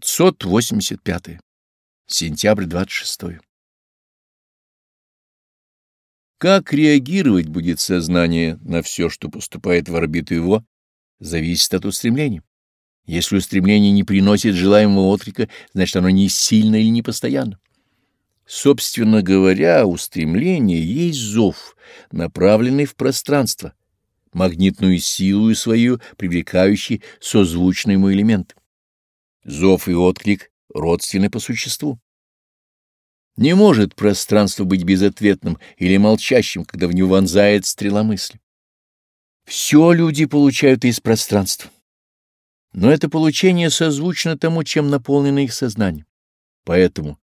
585. Сентябрь 26. Как реагировать будет сознание на все, что поступает в орбиту его, зависит от устремления. Если устремление не приносит желаемого отклика, значит оно не сильно или не постоянно. Собственно говоря, устремление есть зов, направленный в пространство, магнитную силу свою, привлекающий созвучный ему элемент. Зов и отклик родственны по существу. Не может пространство быть безответным или молчащим, когда в него вонзает стрела мысли. Все люди получают из пространства. Но это получение созвучно тому, чем наполнено их сознание. Поэтому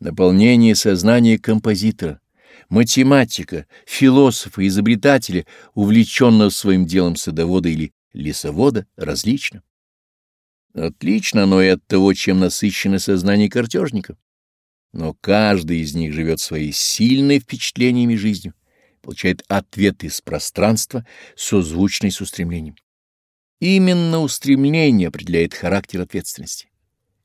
наполнение сознания композитора, математика, философа, изобретателя, увлеченного своим делом садовода или лесовода, различно. Отлично оно и от того, чем насыщено сознание картежника. Но каждый из них живет своей сильной впечатлениями жизнью, получает ответ из пространства, созвучный с устремлением. Именно устремление определяет характер ответственности.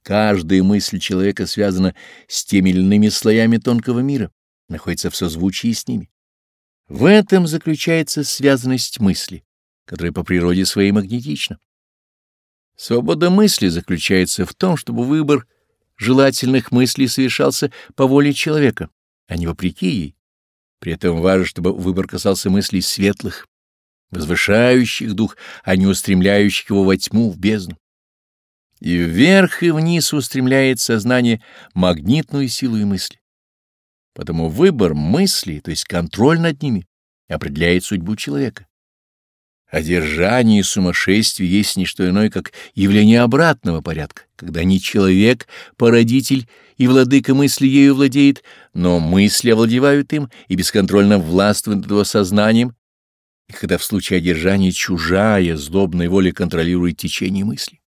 Каждая мысль человека связана с теми или иными слоями тонкого мира, находится в созвучии с ними. В этом заключается связанность мысли, которая по природе своей магнетична. Свобода мысли заключается в том, чтобы выбор желательных мыслей совершался по воле человека, а не вопреки ей. При этом важно, чтобы выбор касался мыслей светлых, возвышающих дух, а не устремляющих его во тьму, в бездну. И вверх и вниз устремляет сознание магнитную силу и мысли. Потому выбор мыслей, то есть контроль над ними, определяет судьбу человека. Одержание и сумасшествие есть не что иное, как явление обратного порядка, когда не человек, породитель и владыка мысли ею владеет, но мысли овладевают им и бесконтрольно властвуют над его сознанием, и когда в случае одержания чужая злобная воля контролирует течение мысли.